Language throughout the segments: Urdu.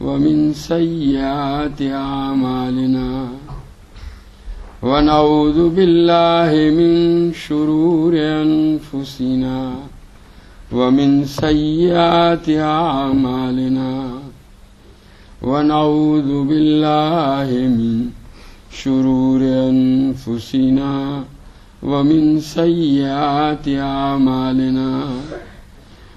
ومن سيئات أعمالنا ونعوذ بالله من شرور أنفسنا ومن سيئات أعمالنا ونعوذ بالله من شرور أنفسنا ومن سيئات أعمالنا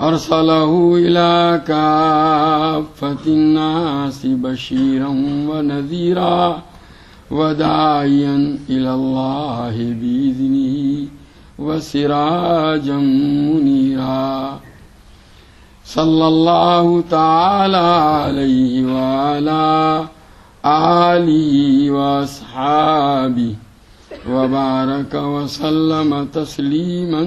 أرسله إلى كافة الناس بشيرا ونذيرا وداعيا إلى الله بإذنه وسراجا منيرا. صلى الله تعالى عليه وعلى آله وأصحابه وبارك وسلم تسليما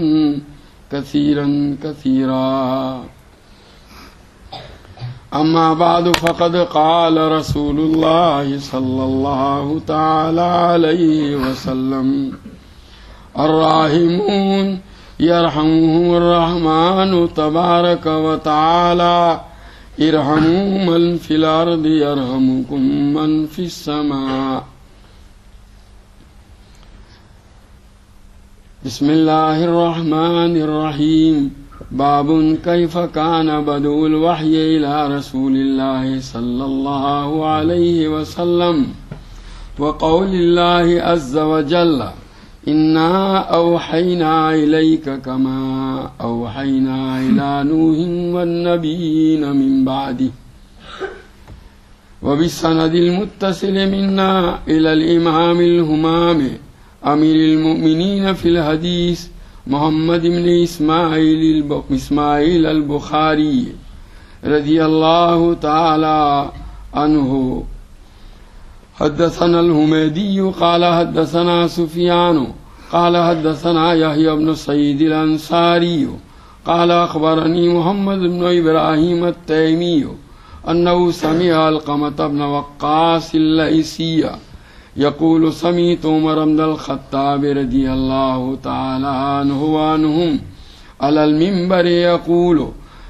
كثيرا كثيرا. أما بعد فقد قال رسول الله صلى الله تعالى عليه وسلم الراحمون يرحمهم الرحمن تبارك وتعالى. ارحموا من في الأرض يرحمكم من في السماء. بسم الله الرحمن الرحيم. باب كيف كان بدء الوحي إلى رسول الله صلى الله عليه وسلم. وقول الله عز وجل إنا أوحينا إليك كما أوحينا إلى نوح والنبيين من بعده. وبالسند المتصل منا إلى الإمام الهمام أمير المؤمنين في الحديث محمد بن إسماعيل, إسماعيل البخاري رضي الله تعالى عنه. حدثنا الهميدي قال حدثنا سفيان قال حدثنا يحيى بن سيد الأنصاري قال أخبرني محمد بن إبراهيم التيمي أنه سمع القمة بن وقاص الليسية يقول سميت عمر بن الخطاب رضي الله تعالى عنه وعنهم. على المنبر يقول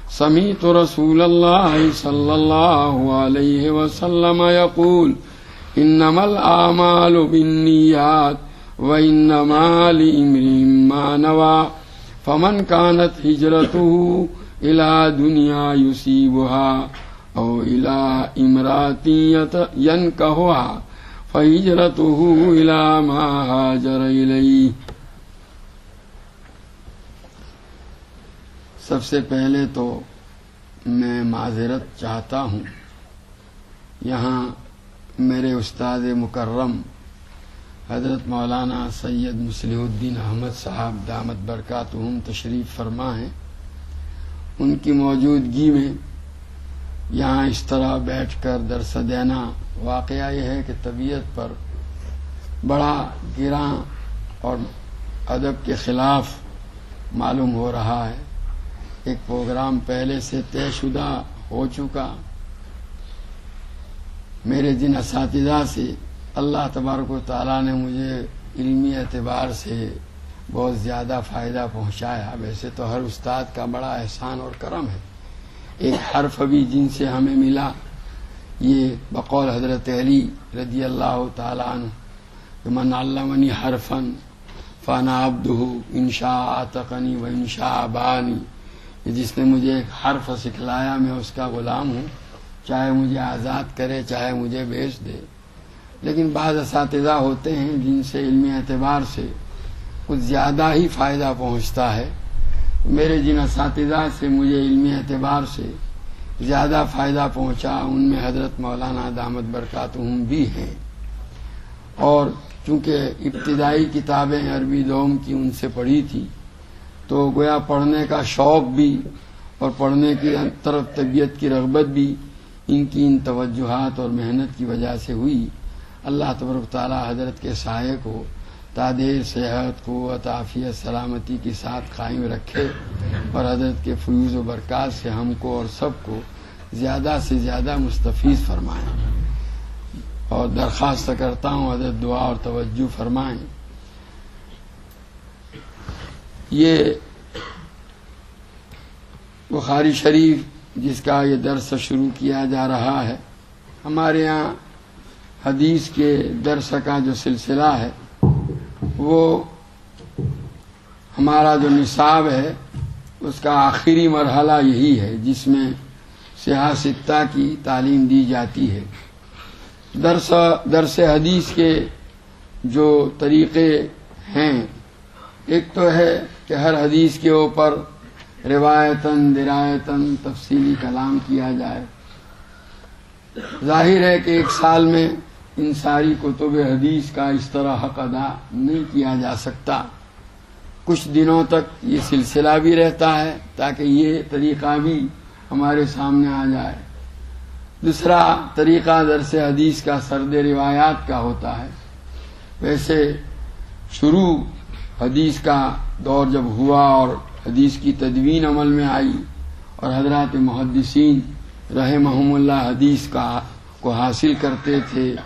سميت رسول الله صلى الله عليه وسلم يقول إنما الأعمال بالنيات وإنما لإمر ما نوى. فمن كانت هجرته إلى دنيا يصيبها أو إلى إمرات ينكهها فهجرته إلى ما هاجر إليه۔ سب سے پہلے تو میں معذرت چاہتا ہوں۔ یہاں میرے استاد مکرم حضرت مولانا سید مسلح الدین احمد صاحب دامت برکاتہم تشریف فرما ہیں ان کی موجودگی میں یہاں اس طرح بیٹھ کر درس دینا واقعہ یہ ہے کہ طبیعت پر بڑا گراں اور ادب کے خلاف معلوم ہو رہا ہے۔ ایک پروگرام پہلے سے طے شدہ ہو چکا۔ میرے جن اساتذہ سے اللہ تبارک و تعالیٰ نے مجھے علمی اعتبار سے بہت زیادہ فائدہ پہنچایا، ویسے تو ہر استاد کا بڑا احسان اور کرم ہے۔ ایک حرف بھی جن سے ہمیں ملا، یہ بقول حضرت علی رضی اللہ تعالیٰ عنہ من علمنی حرفن فانا عبدہ انشاء آتقنی و انشاء بانی۔ جس نے مجھے ایک حرف سکھلایا، میں اس کا غلام ہوں، چاہے مجھے آزاد کرے، چاہے مجھے بیچ دے۔ لیکن بعض اساتذہ ہوتے ہیں جن سے علمی اعتبار سے کچھ زیادہ ہی فائدہ پہنچتا ہے۔ میرے جن اساتذہ سے مجھے علمی اعتبار سے زیادہ فائدہ پہنچا، ان میں حضرت مولانا دامت برکاتہم بھی ہیں۔ اور چونکہ ابتدائی کتابیں عربی دوم کی ان سے پڑھی تھی، تو گویا پڑھنے کا شوق بھی اور پڑھنے کی طرف طبیعت کی رغبت بھی ان کی ان توجہات اور محنت کی وجہ سے ہوئی۔ اللہ تبرک تعالی حضرت کے سائے کو تادیر، صحت کو عطافیت سلامتی کے ساتھ قائم رکھے اور حضرت کے فیوز و برکات سے ہم کو اور سب کو زیادہ سے زیادہ مستفیض فرمائیں۔ اور درخواست کرتا ہوں حضرت دعا اور توجہ فرمائیں۔ یہ بخاری شریف جس کا یہ درس شروع کیا جا رہا ہے، ہمارے یہاں حدیث کے درس کا جو سلسلہ ہے وہ ہمارا جو نصاب ہے، اس کا آخری مرحلہ یہی ہے، جس میں سیاستہ کی تعلیم دی جاتی ہے۔ درس درس حدیث کے جو طریقے ہیں، ایک تو ہے کہ ہر حدیث کے اوپر روایتاً، درایتاً تفصیلی کلام کیا جائے۔ ظاہر ہے کہ ایک سال میں ان ساری کتب حدیث کا اس طرح حق ادا نہیں کیا جا سکتا۔ کچھ دنوں تک یہ سلسلہ بھی رہتا ہے تاکہ یہ طریقہ بھی ہمارے سامنے آ جائے۔ دوسرا طریقہ درس حدیث کا سرد روایات کا ہوتا ہے۔ ویسے شروع حدیث کا دور جب ہوا اور حدیث کی تدوین عمل میں آئی اور حضرات محدثین رہ محم اللہ حدیث کا کو حاصل کرتے تھے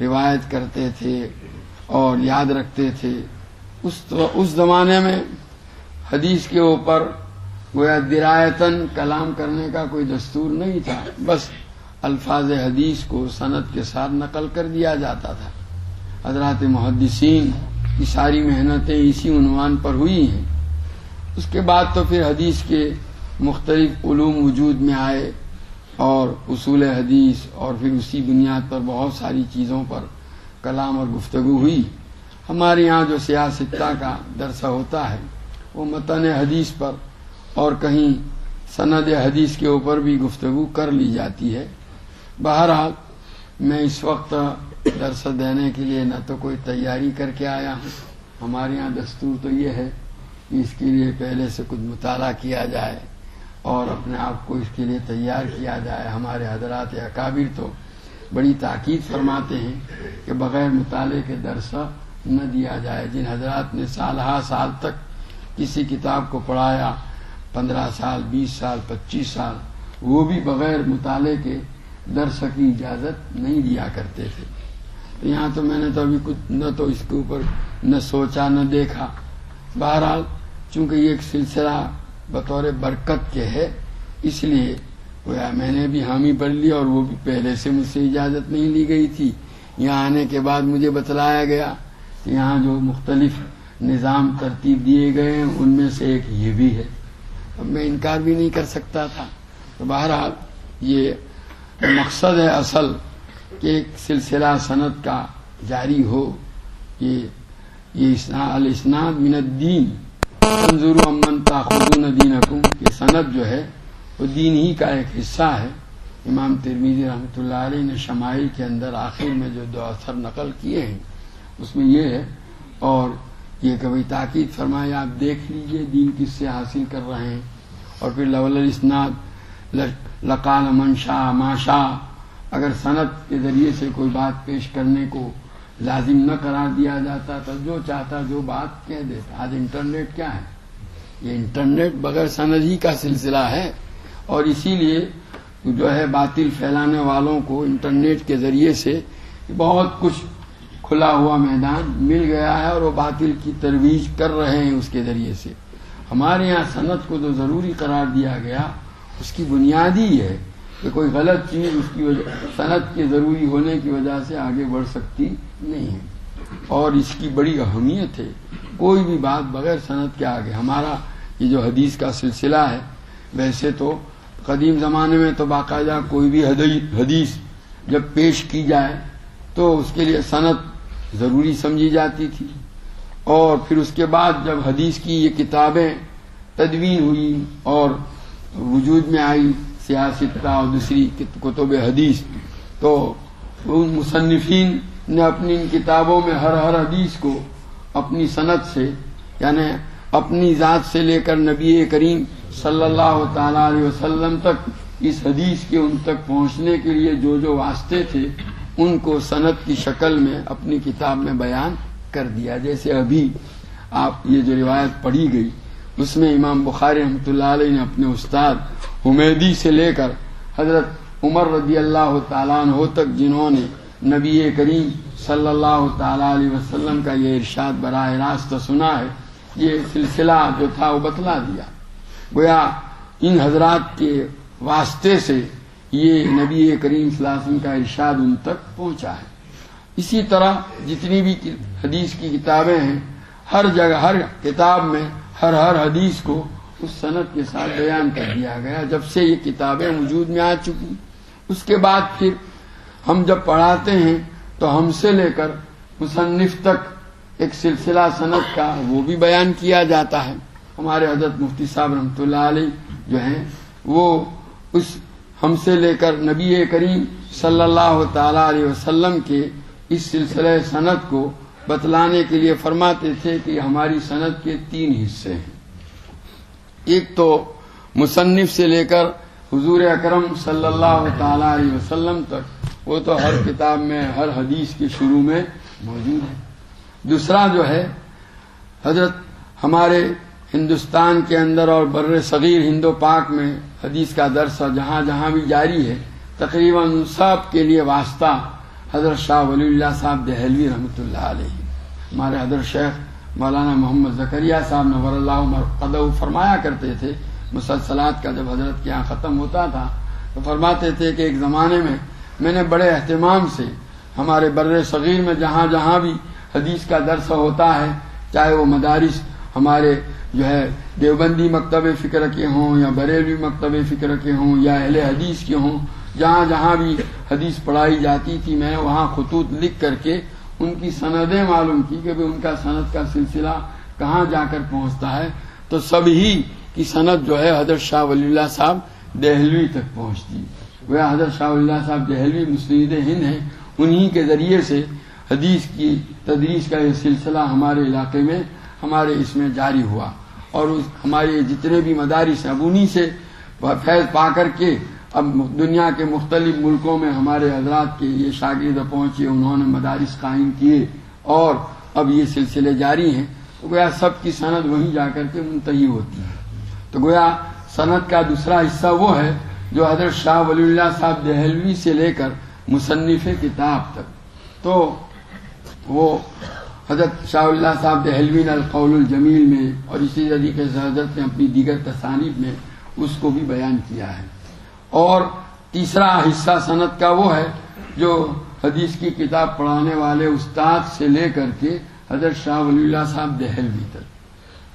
روایت کرتے تھے اور یاد رکھتے تھے۔ اس اس زمانے میں حدیث کے اوپر گویا درایتن کلام کرنے کا کوئی دستور نہیں تھا۔ بس الفاظ حدیث کو صنعت کے ساتھ نقل کر دیا جاتا تھا۔ حضرات محدثین کی ساری محنتیں اسی عنوان پر ہوئی ہیں۔ اس کے بعد تو پھر حدیث کے مختلف علوم وجود میں آئے۔ اور اصول حدیث اور پھر اسی بنیاد پر بہت ساری چیزوں پر کلام اور گفتگو ہوئی۔ ہمارے یہاں جو سیاستہ کا درسہ ہوتا ہے، وہ متن حدیث پر اور کہیں سند حدیث کے اوپر بھی گفتگو کر لی جاتی ہے۔ بہرحال، میں اس وقت درس دینے کے لیے نہ تو کوئی تیاری کر کے آیا ہوں۔ ہمارے یہاں دستور تو یہ ہے کہ اس کے لیے پہلے سے کچھ مطالعہ کیا جائے۔ اور اپنے آپ کو اس کے لیے تیار کیا جائے۔ ہمارے حضرات اکابر تو بڑی تاکید فرماتے ہیں کہ بغیر مطالعے کے درس نہ دیا جائے۔ جن حضرات نے سال سال تک کسی کتاب کو پڑھایا، پندرہ سال، بیس سال، پچیس سال، وہ بھی بغیر مطالعے کے درس کی اجازت نہیں دیا کرتے تھے۔ تو یہاں تو میں نے تو ابھی کچھ نہ تو اس کے اوپر نہ سوچا نہ دیکھا۔ بہرحال چونکہ یہ ایک سلسلہ بطور برکت کے ہے، اس لیے میں نے بھی حامی پڑھ لی اور وہ بھی پہلے سے مجھ سے اجازت نہیں لی گئی تھی۔ یہاں آنے کے بعد مجھے بتلایا گیا کہ یہاں جو مختلف نظام ترتیب دیے گئے ہیں، ان میں سے ایک یہ بھی ہے۔ اب میں انکار بھی نہیں کر سکتا تھا۔ تو بہرحال یہ مقصد ہے اصل کہ ایک سلسلہ صنعت کا جاری ہو۔ یہ یہ من الدین۔ منظور امن تاخذون دینکم یہ صنعت جو ہے وہ دین ہی کا ایک حصہ ہے۔ امام ترمیزی رحمۃ اللہ علیہ نے شمائل کے اندر آخر میں جو دو اثر نقل کیے ہیں، اس میں یہ ہے اور یہ کبھی تاکید فرمائے، آپ دیکھ لیجیے دین کس سے حاصل کر رہے ہیں۔ اور پھر لول الاسناد لقال منشا ماشا اگر صنعت کے ذریعے سے کوئی بات پیش کرنے کو لازم نہ قرار دیا جاتا تو جو چاہتا جو بات کہہ دیتا۔ آج انٹرنیٹ کیا ہے؟ یہ انٹرنیٹ بغیر سند ہی کا سلسلہ ہے اور اسی لیے جو ہے باطل پھیلانے والوں کو انٹرنیٹ کے ذریعے سے بہت کچھ کھلا ہوا میدان مل گیا ہے اور وہ باطل کی ترویج کر رہے ہیں اس کے ذریعے سے۔ ہمارے یہاں صنعت کو جو ضروری قرار دیا گیا، اس کی بنیاد ہی ہے کہ کوئی غلط چیز اس کی وجہ صنعت کے ضروری ہونے کی وجہ سے آگے بڑھ سکتی نہیں ہے۔ اور اس کی بڑی اہمیت ہے، کوئی بھی بات بغیر صنعت کے آگے، ہمارا یہ جو حدیث کا سلسلہ ہے، ویسے تو قدیم زمانے میں تو باقاعدہ کوئی بھی حدیث جب پیش کی جائے تو اس کے لیے صنعت ضروری سمجھی جاتی تھی۔ اور پھر اس کے بعد جب حدیث کی یہ کتابیں تدوین ہوئی اور وجود میں آئی سیاست اور دوسری کتب حدیث، تو ان مصنفین نے اپنی ان کتابوں میں ہر ہر حدیث کو اپنی صنعت سے یعنی اپنی ذات سے لے کر نبی کریم صلی اللہ تعالی علیہ وسلم تک، اس حدیث کے ان تک پہنچنے کے لیے جو جو واسطے تھے، ان کو صنعت کی شکل میں اپنی کتاب میں بیان کر دیا۔ جیسے ابھی آپ یہ جو روایت پڑھی گئی، اس میں امام بخاری رحمۃ اللہ علیہ نے اپنے استاد حمیدی سے لے کر حضرت عمر رضی اللہ تعالیٰ عنہ تک، جنہوں نے نبی کریم صلی اللہ تعالی علیہ وسلم کا یہ ارشاد براہ راست سنا ہے یہ سلسلہ جو تھا وہ بتلا دیا۔ گویا ان حضرات کے واسطے سے یہ نبی کریم صلی اللہ علیہ وسلم کا ارشاد ان تک پہنچا ہے۔ اسی طرح جتنی بھی حدیث کی کتابیں ہیں، ہر جگہ، ہر کتاب میں ہر ہر حدیث کو اس صنعت کے ساتھ بیان کر دیا گیا۔ جب سے یہ کتابیں وجود میں آ چکی، اس کے بعد پھر ہم جب پڑھاتے ہیں تو ہم سے لے کر مصنف تک ایک سلسلہ صنعت کا وہ بھی بیان کیا جاتا ہے۔ ہمارے حضرت مفتی صاحب رحمۃ اللہ علیہ جو ہیں، وہ اس ہم سے لے کر نبی کریم صلی اللہ تعالی علیہ وسلم کے اس سلسلہ صنعت کو بتلانے کے لیے فرماتے تھے کہ ہماری صنعت کے تین حصے ہیں۔ ایک تو مصنف سے لے کر حضور اکرم صلی اللہ تعالی علیہ وسلم تک، وہ تو ہر کتاب میں، ہر حدیث کے شروع میں موجود ہے دوسرا جو ہے، حضرت ہمارے ہندوستان کے اندر اور بر صغیر ہندو پاک میں حدیث کا درس جہاں جہاں بھی جاری ہے، تقریباً سب کے لیے واسطہ حضرت شاہ ولی اللہ صاحب دہلوی رحمۃ اللہ علیہ۔ ہمارے حضرت شیخ مولانا محمد زکریہ صاحب نور اللہ قدو فرمایا کرتے تھے، مسلسلات کا جب حضرت کے یہاں ختم ہوتا تھا، تو فرماتے تھے کہ ایک زمانے میں میں نے بڑے اہتمام سے ہمارے بر صغیر میں جہاں جہاں بھی حدیث کا درس ہوتا ہے، چاہے وہ مدارس ہمارے جو ہے دیوبندی مکتب فکر کے ہوں یا بریلوی مکتب فکر کے ہوں یا اہل حدیث کے ہوں، جہاں جہاں بھی حدیث پڑھائی جاتی تھی، میں وہاں خطوط لکھ کر کے ان کی سندیں معلوم کی کہ ان کا سند کا سلسلہ کہاں جا کر پہنچتا ہے۔ تو سب ہی کی سند جو ہے حضرت شاہ ولی اللہ صاحب دہلوی تک پہنچتی۔ وہ حضرت شاہ ولی اللہ صاحب دہلوی مسلم ہند ہیں، انہی کے ذریعے سے حدیث کی تدریس کا یہ سلسلہ ہمارے علاقے میں، ہمارے اس میں جاری ہوا۔ اور ہمارے جتنے بھی مدارس ہیں اب انہیں سے فیض پا کر کے، اب دنیا کے مختلف ملکوں میں ہمارے حضرات کے یہ شاگرد پہنچے، انہوں نے مدارس قائم کیے۔ اور اب یہ سلسلے جاری ہیں۔ تو گویا سب کی صنعت وہیں جا کر کے منتحی ہوتی ہے۔ تو گویا صنعت کا دوسرا حصہ وہ ہے جو حضرت شاہ ولی اللہ صاحب دہلوی سے لے کر مصنف کتاب تک۔ تو وہ حضرت شاہ اللہ صاحب دہلوی القول الجمیل میں اور اسی طریقے سے حضرت نے اپنی دیگر تصانیف میں اس کو بھی بیان کیا ہے۔ اور تیسرا حصہ صنعت کا وہ ہے جو حدیث کی کتاب پڑھانے والے استاد سے لے کر کے حضرت شاہ ولی اللہ صاحب دہلوی تک۔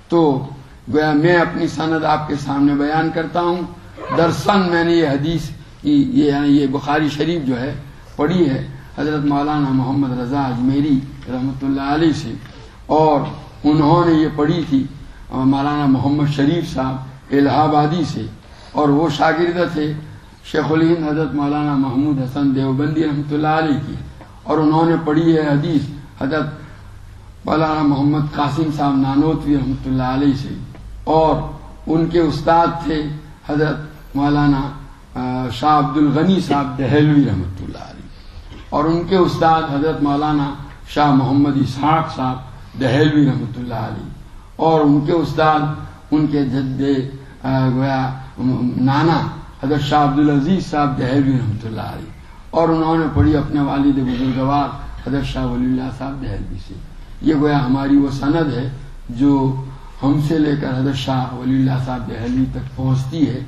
تو گویا میں اپنی سند آپ کے سامنے بیان کرتا ہوں۔ درسن میں نے یہ حدیث کی یعنی یہ بخاری شریف جو ہے، پڑھی ہے۔ حضرت مولانا محمد رضا اجمیری رحمۃ اللہ علیہ سے، اور انہوں نے یہ پڑھی تھی، مولانا محمد شریف صاحب الہ آبادی سے، اور وہ شاگرد تھے شیخ الہند حضرت مولانا محمود حسن دیوبندی رحمۃ اللہ علیہ کی، اور انہوں نے پڑھی ہے حدیث حضرت مولانا محمد قاسم صاحب نانوتوی رحمۃ اللہ علیہ سے، اور ان کے استاد تھے حضرت مولانا شاہ عبد الغنی صاحب دہلوی رحمۃ اللہ علیہ۔ اور ان کے استاد حضرت مولانا شاہ محمد اسحاق صاحب دہلوی رحمۃ اللہ علیہ اور ان کے استاد، ان کے جد گویا نانا حضرت شاہ عبد العزیز صاحب دہلوی رحمۃ اللہ علیہ اور انہوں نے پڑھی اپنے والد بزرگوار حضرت شاہ ولی اللہ صاحب دہلوی سے۔ یہ گویا ہماری وہ سند ہے جو ہم سے لے کر حضرت شاہ ولی اللہ صاحب دہلوی تک پہنچتی ہے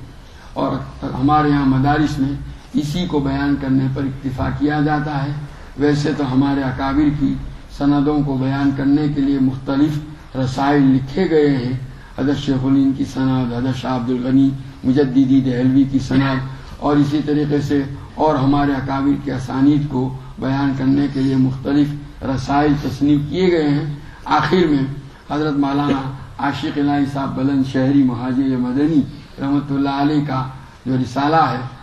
اور ہمارے یہاں مدارس میں اسی کو بیان کرنے پر اکتفا کیا جاتا ہے۔ ویسے تو ہمارے اکابر کی سندوں کو بیان کرنے کے لیے مختلف رسائل لکھے گئے ہیں۔ حضرت شیخ الین کی سند، حضرت شاہ عبد الغنی مجددی دہلوی کی سند۔ اور اسی طریقے سے اور ہمارے اکابر کے اسانید کو بیان کرنے کے لیے مختلف رسائل تصنیف کیے گئے ہیں۔ آخر میں حضرت مولانا عاشق الہی صاحب بلند شہری مہاجر مدنی رحمۃ اللہ علیہ کا جو رسالہ ہے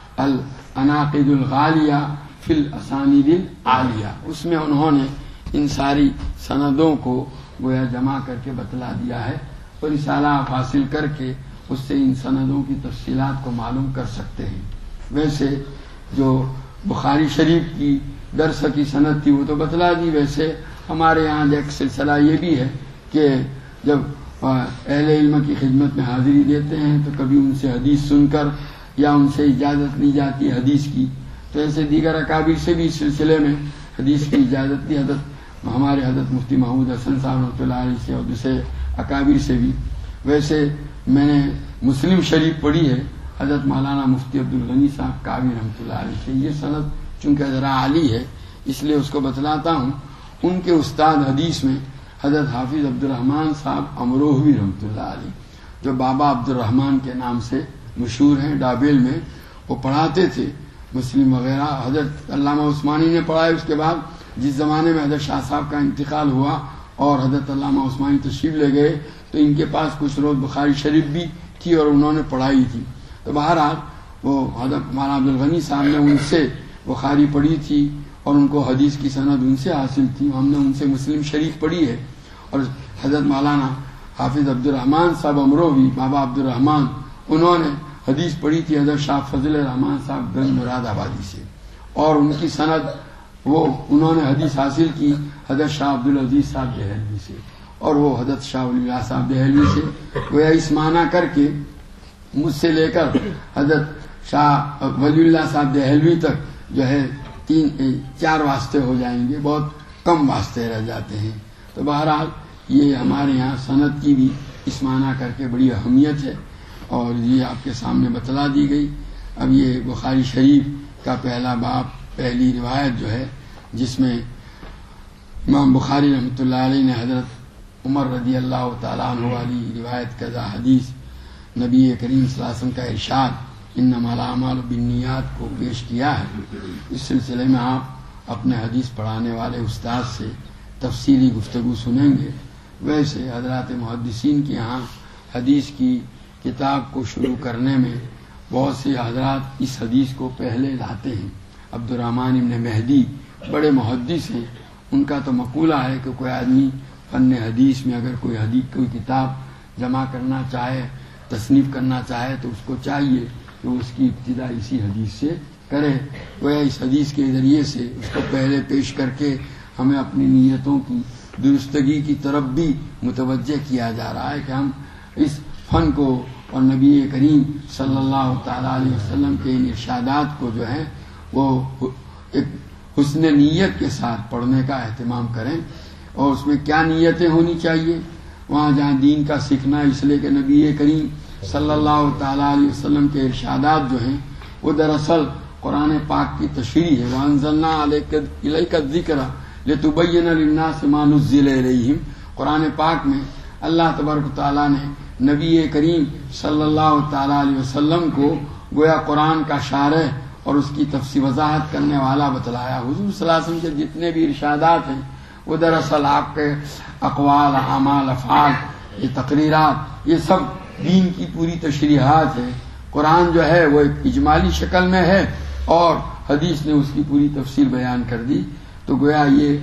العناقد الغالیہ فل اسانید عالیہ اس میں انہوں نے ان ساری سندوں کو گویا جمع کر کے بتلا دیا ہے اور رسالہ آپ حاصل کر کے اس سے ان سندوں کی تفصیلات کو معلوم کر سکتے ہیں۔ ویسے جو بخاری شریف کی درس کی صنعت تھی وہ تو بتلا دی۔ ویسے ہمارے یہاں ایک سلسلہ یہ بھی ہے کہ جب اہل علم کی خدمت میں حاضری دیتے ہیں تو کبھی ان سے حدیث سن کر یا ان سے اجازت لی جاتی حدیث کی، تو ایسے دیگر اکابر سے بھی اس سلسلے میں حدیث کی اجازت دی، حضرت ہمارے حضرت مفتی محمود حسن صاحب رحمۃ اللہ علیہ سے اور دوسرے اکابر سے بھی۔ ویسے میں نے مسلم شریف پڑھی ہے، حضرت مولانا مفتی عبد الغنی صاحب کابی رحمۃ اللہ علیہ سے۔ یہ صنعت چونکہ ذرا عالی ہے، اس لیے اس کو بتلاتا ہوں۔ ان کے استاد حدیث میں حضرت حافظ عبد الرحمان صاحب امروہوی رحمۃ اللہ علیہ، جو بابا عبد الرحمان کے نام سے مشہور ہیں ڈابیل میں، وہ پڑھاتے تھے۔ مسلم وغیرہ، حضرت علامہ عثمانی نے پڑھائے اس کے بعد جس زمانے میں حضرت شاہ صاحب کا انتقال ہوا اور حضرت علامہ عثمانی تشریف لے گئے، تو ان کے پاس کچھ روز بخاری شریف بھی تھی اور انہوں نے پڑھائی تھی۔ تو بہرحال وہ حضرت مولانا عبد الغنی صاحب نے ان سے بخاری پڑھی تھی اور ان کو حدیث کی صنعت ان سے حاصل تھی۔ ہم نے ان سے مسلم شریف پڑھی ہے۔ اور حضرت مولانا حافظ عبد الرحمان صاحب امروی بابا عبد الرحمان انہوں نے حدیث پڑھی تھی، حضرت شاہ فضل الرحمان صاحب گنج مراد آبادی سے۔ اور ان کی صنعت وہ انہوں نے حدیث حاصل کی، حضرت شاہ عبد العزیز صاحب دہلوی سے۔ اور وہ حضرت شاہ ولی اللہ صاحب دہلوی سے۔ وہ اس معنی کر کے مجھ سے لے کر حضرت شاہ ولی اللہ صاحب دہلوی تک جو ہے تین، چار واسطے ہو جائیں گے، بہت کم واسطے رہ جاتے ہیں۔ تو بہرحال یہ ہمارے یہاں صنعت کی بھی اس معنی کر کے بڑی اہمیت ہے۔ اور یہ آپ کے سامنے بتلا دی گئی۔ اب یہ بخاری شریف کا پہلا باپ پہلی روایت جو ہے، جس میں امام بخاری رحمۃ اللہ علیہ نے حضرت عمر رضی اللہ تعالیٰ عنہ والی روایت کا حدیث، نبی کریم صلی اللہ علیہ وسلم کا ارشاد ان نمال بنیاد کو پیش کیا ہے۔ اس سلسلے میں آپ اپنے حدیث پڑھانے والے استاد سے تفصیلی گفتگو سنیں گے۔ ویسے حضرات محدثین کے یہاں حدیث کی کتاب کو شروع کرنے میں بہت سے حضرات اس حدیث کو پہلے لاتے ہیں۔ عبد الرحمن ابن مہدی بڑے محدث ہیں۔ ان کا تو مقولہ ہے کہ کوئی آدمی فن حدیث میں اگر کوئی حدیث، کوئی کتاب جمع کرنا چاہے، تصنیف کرنا چاہے تو اس کو چاہیے کہ اس کی ابتدا اسی حدیث سے کرے۔ وہ اس حدیث کے ذریعے سے اس کو پہلے پیش کر کے ہمیں اپنی نیتوں کی درستگی کی طرف بھی متوجہ کیا جا رہا ہے کہ ہم اس فن کو اور نبی کریم صلی اللہ تعالی علیہ وسلم کے ان ارشادات کو جو ہے وہ ایک حسن نیت کے ساتھ پڑھنے کا اہتمام کریں اور اس میں کیا نیتیں ہونی چاہیے؟ وہاں جہاں دین کا سیکھنا اس لیے کہ نبی کریم صلی اللہ تعالی علیہ وسلم کے ارشادات جو ہیں، وہ دراصل قرآن پاک کی تشریح ہے۔ وانزلنا علیہ کا ذکر لتبین للناس ما نزل الیہم قرآن پاک میں اللہ تبارک تعالیٰ نے نبی کریم صلی اللہ تعالی علیہ وسلم کو گویا قرآن کا شارح اور اس کی تفصیل وضاحت کرنے والا بتلایا۔ حضور صلی اللہ علیہ وسلم کے جتنے بھی ارشادات ہیں، وہ دراصل آپ کے اقوال، اعمال، افعال، یہ تقریرات، یہ سب دین کی پوری تشریحات ہے قرآن جو ہے، وہ ایک اجمالی شکل میں ہے اور حدیث نے اس کی پوری تفصیل بیان کر دی۔ تو گویا یہ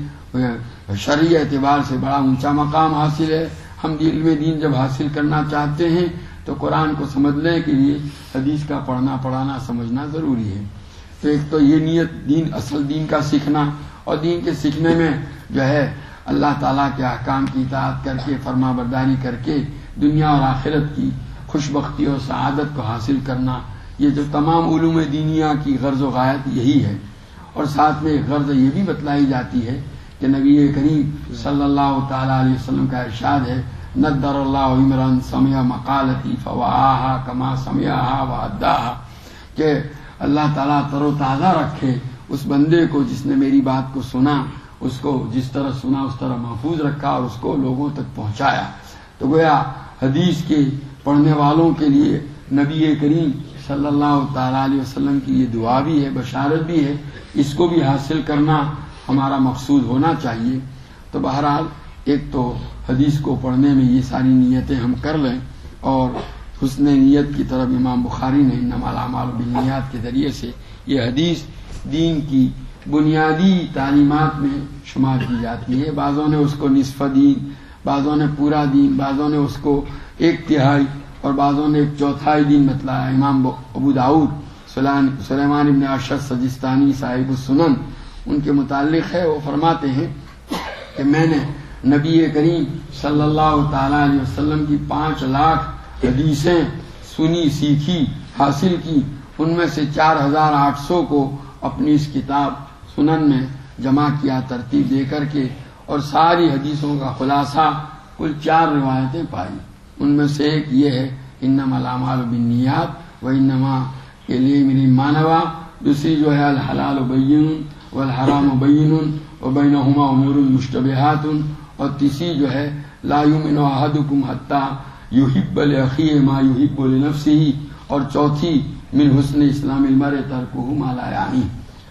شرعی اعتبار سے بڑا اونچا مقام حاصل ہے۔ ہم علم دین جب حاصل کرنا چاہتے ہیں تو قرآن کو سمجھنے کے لیے حدیث کا پڑھنا پڑھانا سمجھنا ضروری ہے۔ تو ایک تو یہ نیت دین، اصل دین کا سیکھنا اور دین کے سیکھنے میں جو ہے اللہ تعالیٰ کے احکام کی اطاعت کر کے، فرما برداری کر کے دنیا اور آخرت کی خوش بختی اور سعادت کو حاصل کرنا، یہ جو تمام علوم دینیا کی غرض و غایت یہی ہے۔ اور ساتھ میں غرض یہ بھی بتلائی جاتی ہے کہ نبی کریم صلی اللہ تعالی علیہ وسلم کا ارشاد ہے، ندر اللہ عمران سمیا مقالتی فواہا کما سمیا کہ اللہ تعالیٰ تر و تازہ رکھے اس بندے کو جس نے میری بات کو سنا، اس کو جس طرح سنا، اس طرح محفوظ رکھا اور اس کو لوگوں تک پہنچایا۔ تو گویا حدیث کے پڑھنے والوں کے لیے نبی کریم صلی اللہ تعالی علیہ وسلم کی یہ دعا بھی ہے، بشارت بھی ہے۔ اس کو بھی حاصل کرنا ہمارا مقصود ہونا چاہیے۔ تو بہرحال ایک تو حدیث کو پڑھنے میں یہ ساری نیتیں ہم کر لیں اور حسن نیت کی طرف امام بخاری نے نمال بنیاد کے ذریعے سے یہ حدیث دین کی بنیادی تعلیمات میں شمار کی جاتی ہے۔ بعضوں نے اس کو نصف دین، بعضوں نے پورا دین، بعضوں نے اس کو ایک تہائی اور بعضوں نے ایک چوتھائی دین بتلایا۔ امام ابو داود سلیمان ابن ارشد، سجستانی، صاحب السنن ان کے متعلق ہے، وہ فرماتے ہیں کہ میں نے نبی کریم صلی اللہ تعالی علیہ وسلم کی پانچ لاکھ حدیثیں سنی، سیکھی، حاصل کی۔ ان میں سے چار ہزار آٹھ سو کو اپنی اس کتاب سنن میں جمع کیا، ترتیب دے کر کے اور ساری حدیثوں کا خلاصہ کل چار روایتیں پائی۔ ان میں سے ایک یہ ہے، انما الامال بنیاد و انما کے لیے میری مانوا دوسری جو ہے، الحلال و بین والحرام و بین و بینہما امور المشتبہات اور تیسری جو ہے، لا یومن احدکم حتی یحب لأخیه ما یحب لنفسه اور چوتھی، من حسن اسلام المر ترکہ ما لا یعنی۔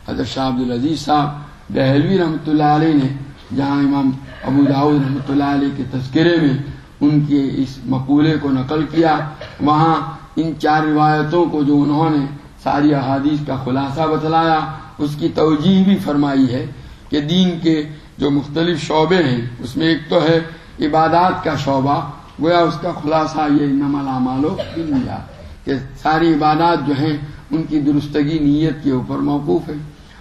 حضرت شاہ عبدالعزیز صاحب دہلوی رحمۃ اللہ علیہ نے، جہاں امام ابو داود رحمۃ اللہ علیہ کے تذکرے میں ان کے اس مقولے کو نقل کیا، وہاں ان چار روایتوں کو جو انہوں نے، ساری احادیث کا خلاصہ بتلایا۔ اس کی توجہ بھی فرمائی ہے کہ دین کے جو مختلف شعبے ہیں، اس میں ایک تو ہے عبادات کا شعبہ، گویا اس کا خلاصہ یہ نمل مالو دیا کہ ساری عبادات جو ہیں ان کی درستگی نیت کے اوپر موقوف ہے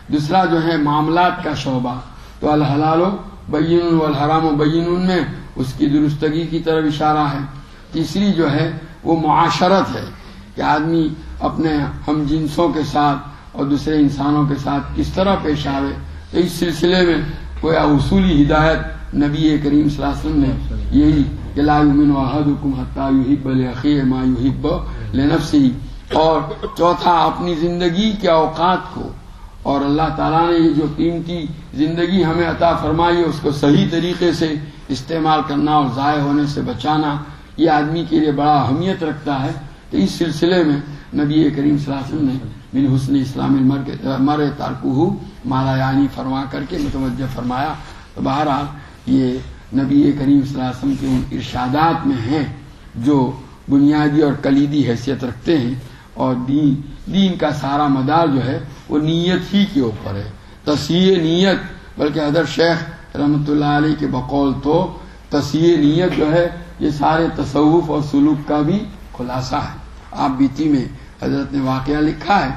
دوسرا جو ہے معاملات کا شعبہ، تو الحلال و بین الحرام و بین میں اس کی درستگی کی طرف اشارہ ہے۔ تیسری جو ہے وہ معاشرت ہے، کہ آدمی اپنے ہم جنسوں کے ساتھ اور دوسرے انسانوں کے ساتھ کس طرح پیش آوے، تو اس سلسلے میں کوئی اصولی ہدایت نبی کریم صلی اللہ علیہ وسلم نے یہی کہ لا یؤمن احدکم حتى يحب لاخيه ما يحب لنفسه اور چوتھا، اپنی زندگی کے اوقات کو۔ اور اللہ تعالیٰ نے یہ جو قیمتی زندگی ہمیں عطا فرمائی، اس کو صحیح طریقے سے استعمال کرنا اور ضائع ہونے سے بچانا، یہ آدمی کے لیے بڑا اہمیت رکھتا ہے۔ تو اس سلسلے میں نبی کریم صلی اللہ علیہ وسلم نے بن حسن اسلامی مر تارکو مالا یعنی فرما کر کے متوجہ فرمایا، تو بہرحال یہ نبی کریم صلی اللہ علیہ وسلم کے ان ارشادات میں ہیں جو بنیادی اور کلیدی حیثیت رکھتے ہیں اور دین دین کا سارا مدار جو ہے، وہ نیت ہی کے اوپر ہے۔ تصحیح نیت، بلکہ حضرت شیخ رحمۃ اللہ علیہ کے بقول تو تصحیح نیت جو ہے، یہ سارے تصوف اور سلوک کا بھی خلاصہ ہے۔ آپ بیتی میں حضرت نے واقعہ لکھا ہے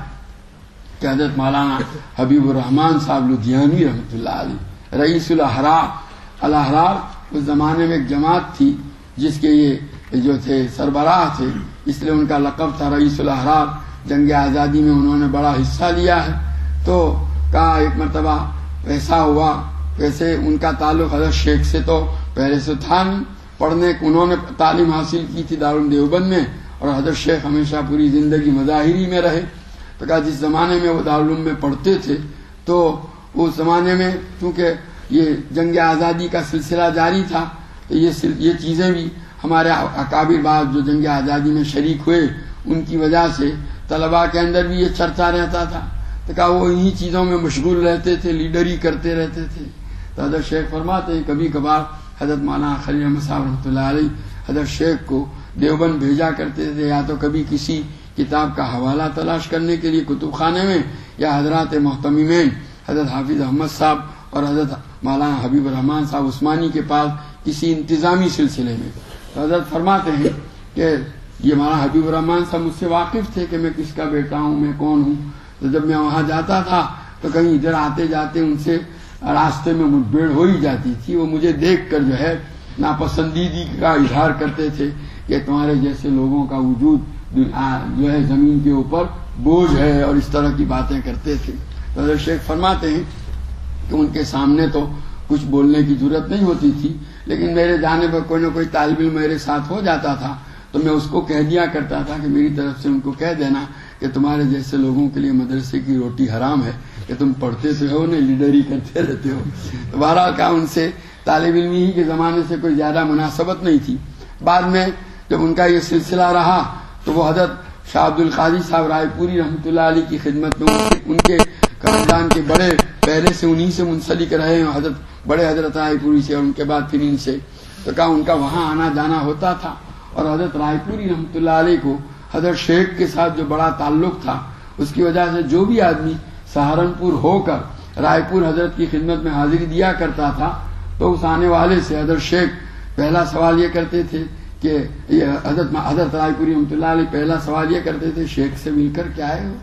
کہ حضرت مولانا حبیب الرحمان صاحب لدھیانوی رحمۃ اللہ علیہ، رئیس الحرار الحرار اس زمانے میں ایک جماعت تھی جس کے یہ جو تھے سربراہ تھے، اس لیے ان کا لقب تھا رئیس الحرار جنگ آزادی میں انہوں نے بڑا حصہ لیا ہے۔ تو کہا ایک مرتبہ ایسا ہوا، ویسے ان کا تعلق حضرت شیخ سے تو پہلے سے تھا نہیں۔ پڑھنے، انہوں نے تعلیم حاصل کی تھی دیوبند میں۔ اور حضرت شیخ ہمیشہ پوری زندگی مظاہری میں رہے۔ تو کہا جس زمانے میں وہ دارالعلوم میں پڑھتے تھے، تو اس زمانے میں چونکہ یہ جنگ آزادی کا سلسلہ جاری تھا، تو یہ یہ چیزیں بھی ہمارے اکابر بعض جو جنگ آزادی میں شریک ہوئے، ان کی وجہ سے طلباء کے اندر بھی یہ چرچا رہتا تھا۔ تو کہا وہ انہی چیزوں میں مشغول رہتے تھے، لیڈری کرتے رہتے تھے۔ تو حضرت شیخ فرماتے ہیں، کبھی کبھار حضرت مولانا خلی احمد صاحب رحمۃ اللہ علیہ، حضرت شیخ کو دیوبند بھیجا کرتے تھے، یا تو کبھی کسی کتاب کا حوالہ تلاش کرنے کے لیے کتب خانے میں، یا حضرات محتمین حضرت حافظ احمد صاحب اور حضرت مولانا حبیب الرحمان صاحب عثمانی کے پاس کسی انتظامی سلسلے میں۔ تو حضرت فرماتے ہیں کہ یہ مولانا حبیب الرحمان صاحب مجھ سے واقف تھے کہ میں کس کا بیٹا ہوں، میں کون ہوں؟ تو جب میں وہاں جاتا تھا تو کہیں ادھر آتے جاتے ان سے راستے میں مٹ بھیڑ ہو ہی جاتی تھی، وہ مجھے دیکھ کر جو ہے ناپسندیدگی کا اظہار کرتے تھے۔ کہ تمہارے جیسے لوگوں کا وجود جو ہے زمین کے اوپر بوجھ ہے اور اس طرح کی باتیں کرتے تھے۔ تو شیخ فرماتے ہیں کہ ان کے سامنے تو کچھ بولنے کی ضرورت نہیں ہوتی تھی، لیکن میرے جانے پر کوئی نہ کوئی طالب علم میرے ساتھ ہو جاتا تھا تو میں اس کو کہہ دیا کرتا تھا کہ میری طرف سے ان کو کہہ دینا کہ تمہارے جیسے لوگوں کے لیے مدرسے کی روٹی حرام ہے، کہ تم پڑھتے سے ہو، نہیں لیڈری کرتے رہتے ہو۔ تو بہرحال کا ان سے طالب علمی ہی کے زمانے سے کوئی زیادہ مناسبت نہیں تھی۔ بعد میں جب ان کا یہ سلسلہ رہا تو وہ حضرت شاہ عبد القادی صاحب رائے پوری رحمۃ اللہ علیہ کی خدمت میں ان کے خاندان کے بڑے پہلے سے انہی سے منسلک رہے ہیں حضرت بڑے حضرت رائے پوری سے اور ان کے بعد پھر ان سے۔ تو کہا ان کا وہاں آنا جانا ہوتا تھا اور حضرت رائے پوری رحمۃ اللہ علیہ کو حضرت شیخ کے ساتھ جو بڑا تعلق تھا، اس کی وجہ سے جو بھی آدمی سہارنپور ہو کر رائے پور حضرت کی خدمت میں حاضری دیا کرتا تھا، تو اس آنے والے سے حضرت شیخ پہلا سوال یہ کرتے تھے کہ حضرت حضرت رائے پوری رحمۃ اللہ علیہ پہلا سوال یہ کرتے تھے، شیخ سے مل کر کیا آئے ہو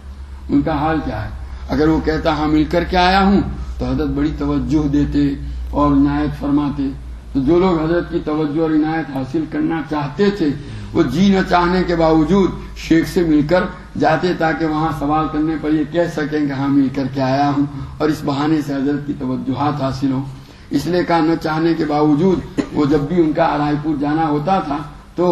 ان کا حال کیا ہے؟ اگر وہ کہتا ہاں مل کر کے آیا ہوں، تو حضرت بڑی توجہ دیتے اور عنایت فرماتے۔ تو جو لوگ حضرت کی توجہ اور عنایت حاصل کرنا چاہتے تھے، وہ جی نہ چاہنے کے باوجود شیخ سے مل کر جاتے تاکہ وہاں سوال کرنے پر یہ کہہ سکیں کہ ہاں مل کر کے آیا ہوں۔ اور اس بہانے سے حضرت کی توجہات حاصل ہوں۔ اس لیے کہا، نہ چاہنے کے باوجود وہ جب بھی ان کا رائے پور جانا ہوتا تھا تو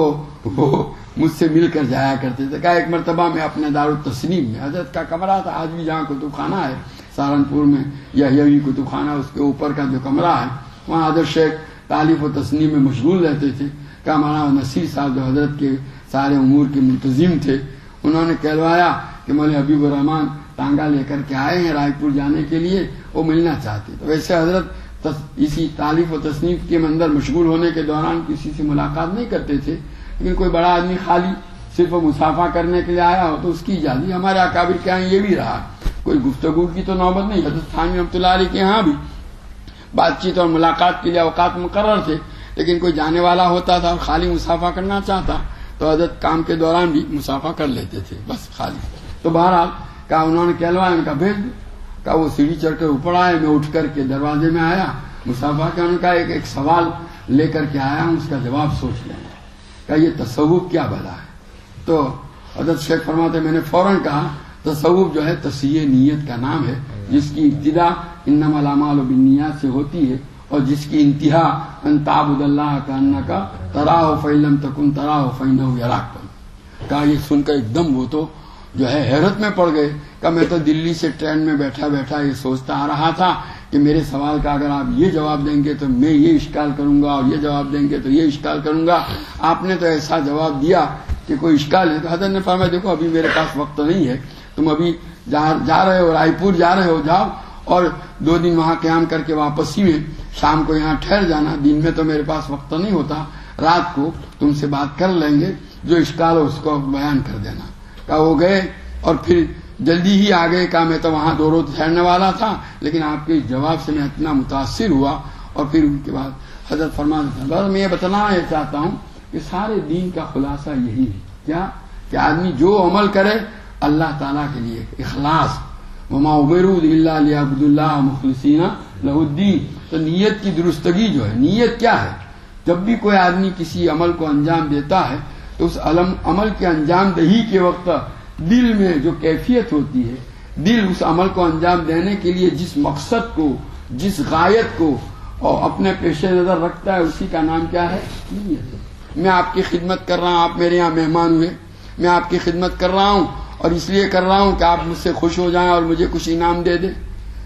وہ مجھ سے مل کر جایا کرتے تھے۔ کہا، ایک مرتبہ میں اپنے دار التسلیم میں، حضرت کا کمرہ تھا، آج بھی جہاں کتب خانہ ہے، سہارنپور میں، یا کتب خانہ اس کے اوپر کا جو کمرہ ہے، وہاں حضرت شیخ تعلیف و تسلیم میں مشغول رہتے تھے۔ کہا، مولانا نصیر صاحب جو حضرت کے سارے امور کے منتظم تھے، انہوں نے کہلوایا کہ مول حبیب الرحمان ٹانگا لے کر کے آئے ہیں رائے پور جانے کے لیے، وہ ملنا چاہتے تو ویسے حضرت اسی تعلیف و تصنیف کے اندر مشغول ہونے کے دوران کسی سے ملاقات نہیں کرتے تھے، لیکن کوئی بڑا آدمی خالی صرف مسافہ کرنے کے لیے آیا ہو تو اس کی اجازت، ہمارے اکابر کے یہاں یہ بھی رہا۔ کوئی گفتگو کی تو نوبت نہیں حضرت خان رحمۃ اللہ علیہ کے یہاں بھی بات چیت اور ملاقات کے لیے اوقات مقرر تھے، لیکن کوئی جانے والا ہوتا تھا اور خالی مسافہ کرنا چاہتا تو حضرت کام کے دوران بھی مسافہ کر لیتے تھے، بس خالی۔ تو بہرحال کہا انہوں نے کہلوایا ان کا بھیج دو۔ کہا وہ سیڑھی چڑھ کر اوپر آئے، میں اٹھ کر کے دروازے میں آیا۔ مسافہ کا ان کا ایک ایک سوال لے کر کے آیا ہوں اس کا جواب سوچ لیں۔ کہ یہ تصوف کیا بلا ہے؟ تو حضرت شیخ فرماتے، میں نے فوراً کہا، تصوف جو ہے تصیح نیت کا نام ہے، جس کی ابتدا انم علامال و بنیاد سے ہوتی ہے، اور جس کی انتہا انتاب اللہ کا ان کا ترا ہو فعلم تکن ترا ہو فین کہا، یہ سن کر ایک دم وہ تو جو ہے حیرت میں پڑ گئے کہ میں تو دلی سے ٹرین میں بیٹھا بیٹھا یہ سوچتا آ رہا تھا کہ میرے سوال کا اگر آپ یہ جواب دیں گے تو میں یہ اشکال کروں گا اور یہ جواب دیں گے تو یہ اشکال کروں گا۔ آپ نے تو ایسا جواب دیا کہ کوئی اشکال ہے تو حضرت نے فرمایا، دیکھو، ابھی میرے پاس وقت نہیں ہے۔ تم ابھی جا رہے ہو رائے پور جا رہے ہو، جاؤ اور دو دن وہاں قیام کر کے واپسی میں شام کو یہاں ٹھہر جانا۔ دن میں تو میرے پاس وقت نہیں ہوتا۔ رات کو تم سے بات کر لیں گے، جو اشکال ہو اس کو بیان کر دینا۔ کہ وہ گئے اور پھر جلدی ہی آ گئے کہا میں تو وہاں دو روز ٹھہرنے والا تھا، لیکن آپ کے جواب سے میں اتنا متاثر ہوا اور پھر ان کے بعد حضرت فرمان بس میں یہ بتانا چاہتا ہوں کہ سارے دین کا خلاصہ یہی ہے۔ کیا؟ کہ آدمی جو عمل کرے، اللہ تعالیٰ کے لیے اخلاص۔ وما عبرود اللہ عبد اللہ مخلصین لہ الدین تو نیت کی درستگی جو ہے، نیت کیا ہے؟ جب بھی کوئی آدمی کسی عمل کو انجام دیتا ہے تو اس عمل کے انجام دہی کے وقت دل میں جو کیفیت ہوتی ہے، دل اس عمل کو انجام دینے کے لیے جس مقصد کو، جس غایت کو اور اپنے پیش نظر رکھتا ہے، اسی کا نام کیا ہے؟ میں آپ کی خدمت کر رہا ہوں، آپ میرے یہاں مہمان ہوئے۔ میں آپ کی خدمت کر رہا ہوں اور اس لیے کر رہا ہوں کہ آپ مجھ سے خوش ہو جائیں اور مجھے کچھ انعام دے دیں۔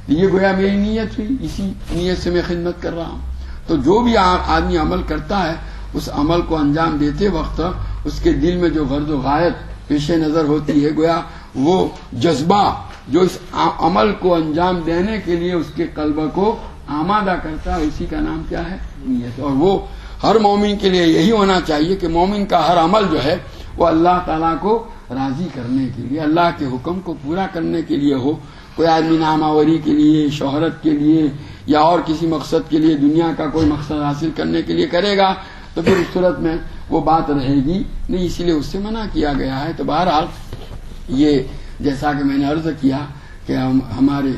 یہ گویا میری نیت ہوئی، اسی نیت سے میں خدمت کر رہا ہوں۔ تو جو بھی آدمی عمل کرتا ہے، اس عمل کو انجام دیتے وقت اس کے دل میں جو غرض و غائب پیش نظر ہوتی ہے، گویا وہ جذبہ جو اس عمل کو انجام دینے کے لیے اس کے قلب کو آمادہ کرتا ہے، اسی کا نام کیا ہے؟ نیت۔ اور وہ ہر مومن کے لیے یہی ہونا چاہیے کہ مومن کا ہر عمل جو ہے، وہ اللہ تعالیٰ کو راضی کرنے کے لیے، اللہ کے حکم کو پورا کرنے کے لیے ہو۔ کوئی آدمی ناماوری کے لیے، شہرت کے لیے یا اور کسی مقصد کے لیے، دنیا کا کوئی مقصد حاصل کرنے کے لیے کرے گا، تو پھر اس صورت میں وہ بات رہے گی۔ نہیں، اسی لیے اس سے منع کیا گیا ہے۔ تو بہرحال یہ جیسا کہ میں نے عرض کیا کہ ہمارے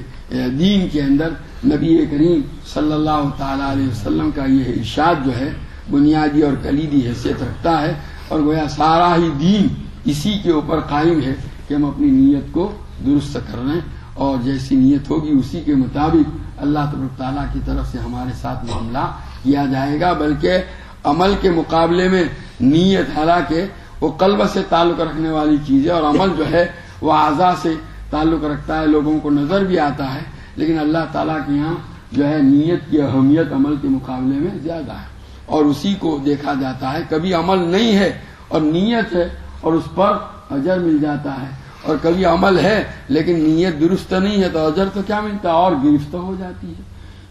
دین کے اندر نبی کریم صلی اللہ تعالی علیہ وسلم کا یہ ارشاد جو ہے، بنیادی اور کلیدی حیثیت رکھتا ہے۔ اور گویا سارا ہی دین اسی کے اوپر قائم ہے کہ ہم اپنی نیت کو درست کر رہے ہیں۔ اور جیسی نیت ہوگی اسی کے مطابق اللہ تب تعالیٰ کی طرف سے ہمارے ساتھ معاملہ کیا جائے گا۔ بلکہ عمل کے مقابلے میں نیت حالانکہ وہ قلب سے تعلق رکھنے والی چیز ہے اور عمل جو ہے وہ اعضا سے تعلق رکھتا ہے، لوگوں کو نظر بھی آتا ہے، لیکن اللہ تعالیٰ کے یہاں جو ہے نیت کی اہمیت عمل کے مقابلے میں زیادہ ہے اور اسی کو دیکھا جاتا ہے۔ کبھی عمل نہیں ہے اور نیت ہے اور اس پر اجر مل جاتا ہے۔ اور کبھی عمل ہے لیکن نیت درست نہیں ہے تو اجر تو کیا ملتا ہے؟ اور گرفت ہو جاتی ہے۔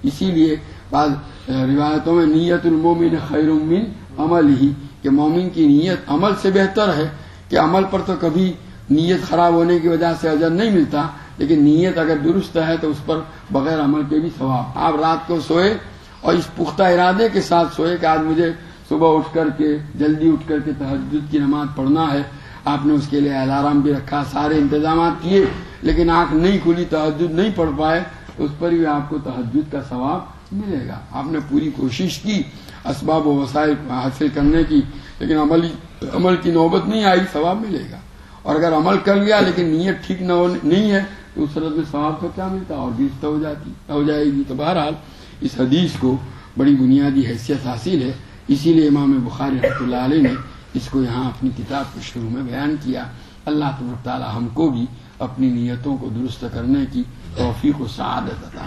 اسی لیے بعض روایتوں میں نیت المومن خیر من عمل ہی کہ مومن کی نیت عمل سے بہتر ہے، کہ عمل پر تو کبھی نیت خراب ہونے کی وجہ سے اجر نہیں ملتا، لیکن نیت اگر درست ہے تو اس پر بغیر عمل کے بھی ثواب۔ آپ رات کو سوئے اور اس پختہ ارادے کے ساتھ سوئے کہ آج مجھے صبح اٹھ کر کے، جلدی اٹھ کر کے تحجد کی نماز پڑھنا ہے، آپ نے اس کے لیے الارم بھی رکھا، سارے انتظامات کیے، لیکن آنکھ نہیں کھلی تحجد نہیں پڑھ پائے، اس پر بھی آپ کو تحجد کا ثواب ملے گا۔ آپ نے پوری کوشش کی، اسباب و وسائل حاصل کرنے کی، لیکن عملی، عمل کی نوبت نہیں آئی، ثواب ملے گا۔ اور اگر عمل کر لیا لیکن نیت ٹھیک نہ نہیں ہے، تو اس صورت میں ثواب کو کیا ملتا؟ اور بھی ہو جاتی، ہو جائے گی۔ تو بہرحال، اس حدیث کو بڑی بنیادی حیثیت حاصل ہے۔ اسی لیے امام بخاری رحمۃ اللہ علیہ نے اس کو یہاں اپنی کتاب کے شروع میں بیان کیا۔ اللہ تب تعالی ہم کو بھی اپنی نیتوں کو درست کرنے کی توفیق و سعادت عطا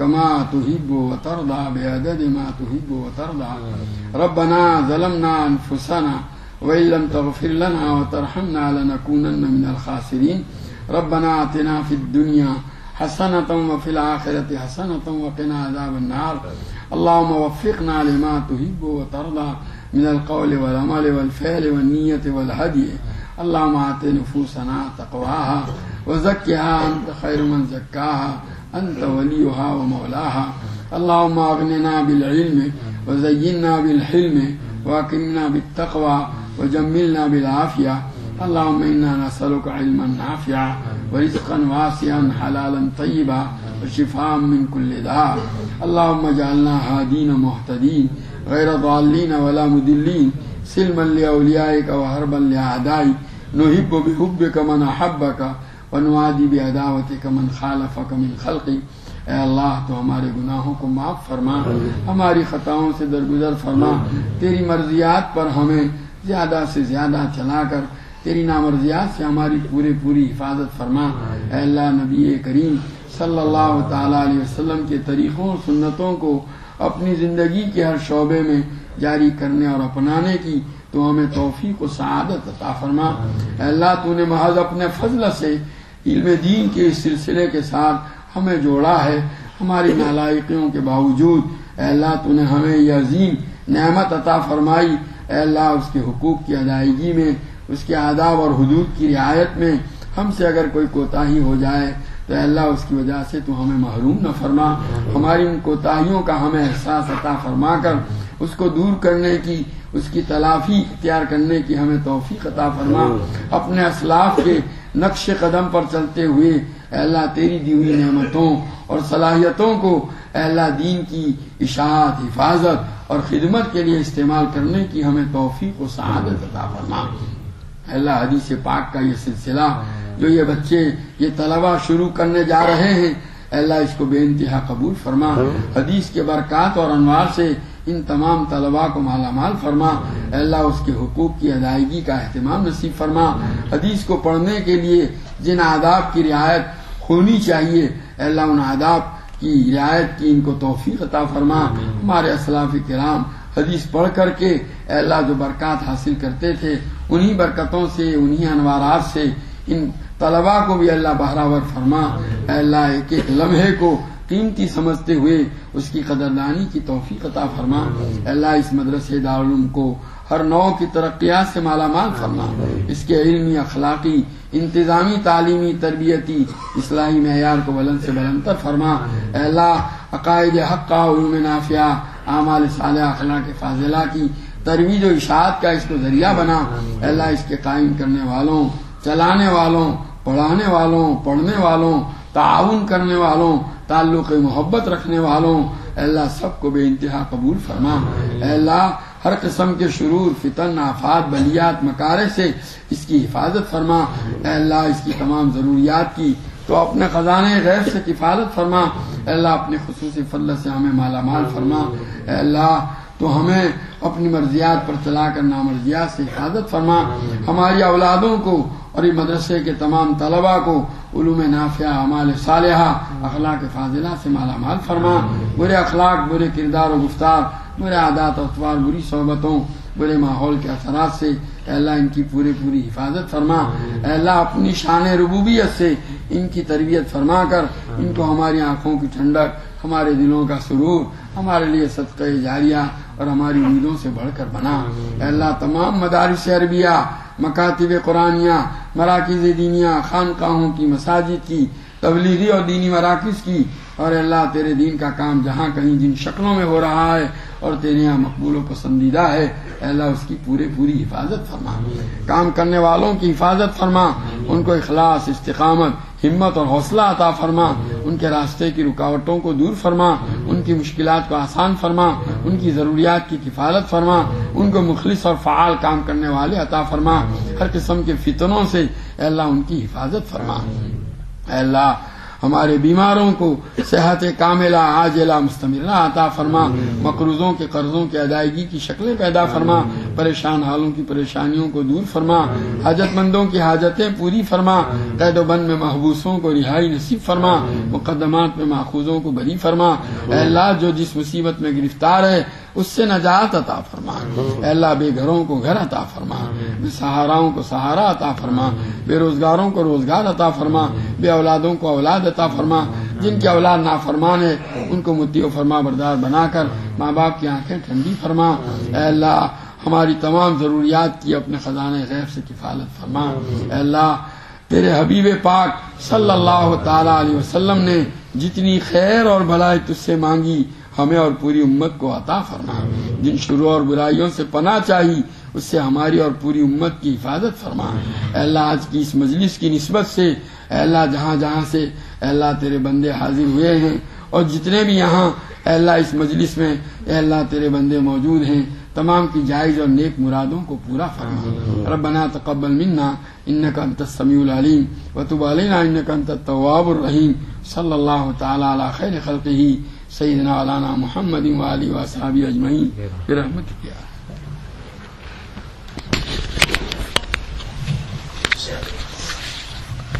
كما تحب وترضى بعدد ما تحب وترضى ربنا ظلمنا أنفسنا وإن لم تغفر لنا وترحمنا لنكونن من الخاسرين ربنا آتنا في الدنيا حسنة وفي الآخرة حسنة وقنا عذاب النار. اللهم وفقنا لما تحب وترضى من القول والعمل والفعل والنية والهدي. اللهم آت نفوسنا تقواها وزكها أنت خير من زكاها. أنت وليها ومولاها. اللهم أغننا بالعلم وزينا بالحلم وأكرمنا بالتقوى وجملنا بالعافية. اللهم إنا نسألك علما نافعا ورزقا واسعا حلالا طيبا وشفاء من كل داء. اللهم اجعلنا هادين مهتدين غير ضالين ولا مدلين. سلما لأوليائك وهربا لأعدائك. نحب بحبك من أحبك ونوادي بعداوتك من خالفك من خلقك. اے اللہ تو ہمارے گناہوں کو معاف فرما ہماری خطاؤں سے درگزر فرما۔ تیری مرضیات پر ہمیں زیادہ سے زیادہ چلا کر تیری نامرضیات سے ہماری پورے پوری حفاظت فرما۔ اے اللہ نبی کریم صلی اللہ تعالی علیہ وسلم کے طریقوں سنتوں کو اپنی زندگی کے ہر شعبے میں جاری کرنے اور اپنانے کی تو ہمیں توفیق و سعادت عطا فرما۔ اے اللہ تو نے محض اپنے فضل سے علم دین کے اس سلسلے کے ساتھ ہمیں جوڑا ہے، ہماری نالائقیوں کے باوجود۔ اے اللہ تو نے ہمیں یہ عظیم نعمت عطا فرمائی۔ اے اللہ اس کے حقوق کی ادائیگی میں اس کے آداب اور حدود کی رعایت میں ہم سے اگر کوئی کوتاہی ہو جائے تو اللہ اس کی وجہ سے تو ہمیں محروم نہ فرما۔ ہماری ان کوتاہیوں کا ہمیں احساس عطا فرما کر اس کو دور کرنے کی، اس کی تلافی اختیار کرنے کی ہمیں توفیق عطا فرما۔ اپنے اسلاف کے نقش قدم پر چلتے ہوئے اللہ تیری دی ہوئی نعمتوں اور صلاحیتوں کو اللہ دین کی اشاعت، حفاظت اور خدمت کے لیے استعمال کرنے کی ہمیں توفیق و سعادت عطا فرما۔ اللہ حدیث پاک کا یہ سلسلہ جو یہ بچے یہ طلبہ شروع کرنے جا رہے ہیں اللہ اس کو بے انتہا قبول فرما۔ حدیث کے برکات اور انوار سے ان تمام طلباء کو مالا مال فرما۔ اللہ اس کے حقوق کی ادائیگی کا اہتمام نصیب فرما۔ حدیث کو پڑھنے کے لیے جن آداب کی رعایت ہونی چاہیے اللہ ان آداب کی رعایت کی ان کو توفیق عطا فرما۔ ہمارے اسلاف کرام، حدیث پڑھ کر کے اللہ جو برکات حاصل کرتے تھے انہی برکتوں سے، انہی انوارات سے، ان طلبا کو بھی اللہ بہراور فرما۔ اے اللہ، ایک ایک لمحے کو قیمتی سمجھتے ہوئے اس کی قدردانی کی توفیق عطا فرما۔ اللہ، اس مدرسے دارالعلوم کو ہر نو کی ترقیات سے مالا مال فرما۔ اس کے علمی، اخلاقی، انتظامی، تعلیمی، تربیتی، اصلاحی معیار کو بلند سے بلندر فرما۔ اللہ، عقائد حق علوم نافیہ اعمال صالح اخلاق فاضلہ کی ترویج و اشاعت کا اس کو ذریعہ بنا۔ اللہ، اس کے قائم کرنے والوں، چلانے والوں، پڑھانے والوں، پڑھنے والوں، تعاون کرنے والوں، تعلق محبت رکھنے والوں اللہ، سب کو بے انتہا قبول فرما۔ اللہ، ہر قسم کے شرور، فتن، آفات، بلیات، مکارے سے اس کی حفاظت فرما۔ اے اللہ، اس کی تمام ضروریات کی تو اپنے خزانے غیر سے کفالت فرما۔ اے اللہ، اپنے خصوصی فضل سے ہمیں مالا مال فرما۔ اے اللہ تو ہمیں اپنی مرضیات پر چلا کر نامرضیات سے حفاظت فرما۔ ہماری اولادوں کو اور یہ مدرسے کے تمام طلبا کو علوم نافع اعمال صالحہ، اخلاق فاضلہ سے مالا مال فرما۔ برے اخلاق، برے کردار و گفتار، برے عادات و اطوار، بری صحبتوں، برے ماحول کے اثرات سے اے اللہ ان کی پورے پوری حفاظت فرما۔ اے اللہ اپنی شان ربوبیت سے ان کی تربیت فرما کر ان کو ہماری آنکھوں کی ٹھنڈک، ہمارے دلوں کا سرور، ہمارے لیے صدقہ جاریہ اور ہماری امیدوں سے بڑھ کر بنا۔ اے اللہ، تمام مدارس عربیہ، مکاتب قرآنیہ، مراکز دینیا خانقاہوں کی، مساجد کی، تبلیغی اور دینی مراکز کی۔ اور اللہ، تیرے دین کا کام جہاں کہیں جن شکلوں میں ہو رہا ہے اور تیرے یہاں مقبول و پسندیدہ ہے۔ اللہ اس کی پورے پوری حفاظت فرما۔ کام کرنے والوں کی حفاظت فرما۔ ان کو اخلاص، استقامت، ہمت اور حوصلہ عطا فرما۔ ان کے راستے کی رکاوٹوں کو دور فرما۔ ان کی مشکلات کو آسان فرما۔ ان کی ضروریات کی کفالت فرما۔ ان کو مخلص اور فعال کام کرنے والے عطا فرما۔ ہر قسم کے فتنوں سے اللہ ان کی حفاظت فرما۔ اللہ ہمارے بیماروں کو صحت کاملہ، عاجلہ مستمرہ عطا فرما۔ مقروضوں کے قرضوں کی ادائیگی کی شکلیں پیدا فرما۔ پریشان حالوں کی پریشانیوں کو دور فرما۔ حاجت مندوں کی حاجتیں پوری فرما۔ قید و بند میں محبوسوں کو رہائی نصیب فرما۔ مقدمات میں ماخوذوں کو بری فرما۔ اے اللہ، جو جس مصیبت میں گرفتار ہے اس سے نجات عطا فرما اے اللہ بے گھروں کو گھر عطا فرما بے سہاراؤں کو سہارا عطا فرما بے روزگاروں کو روزگار عطا فرما بے اولادوں کو اولاد عطا فرما جن کی اولاد نافرمان ہے ان کو مدی و فرما بردار بنا کر ماں باپ کی آنکھیں ٹھنڈی فرما اے اللہ ہماری تمام ضروریات کی اپنے خزانے غیب سے کفالت فرما اے اللہ تیرے حبیب پاک صلی اللہ تعالی علیہ وسلم نے جتنی خیر اور بھلائی تجھ سے مانگی ہمیں اور پوری امت کو عطا فرما۔ جن شروع اور برائیوں سے پناہ چاہی، اس سے ہماری اور پوری امت کی حفاظت فرما۔ اے اللہ، آج کی اس مجلس کی نسبت سے، اے اللہ، جہاں جہاں سے، اے اللہ، تیرے بندے حاضر ہوئے ہیں۔ اور جتنے بھی یہاں، اے اللہ، اس مجلس میں، اے اللہ، تیرے بندے موجود ہیں۔ تمام کی جائز اور نیک مرادوں کو پورا فرما۔ ربنا تقبل منا انك انت السميع العليم وتب علينا انك انت التواب الرحيم صلى الله تعالى على خير خلقه سیدنا علانا محمد والی و صحابی اجمعین رحمت کیا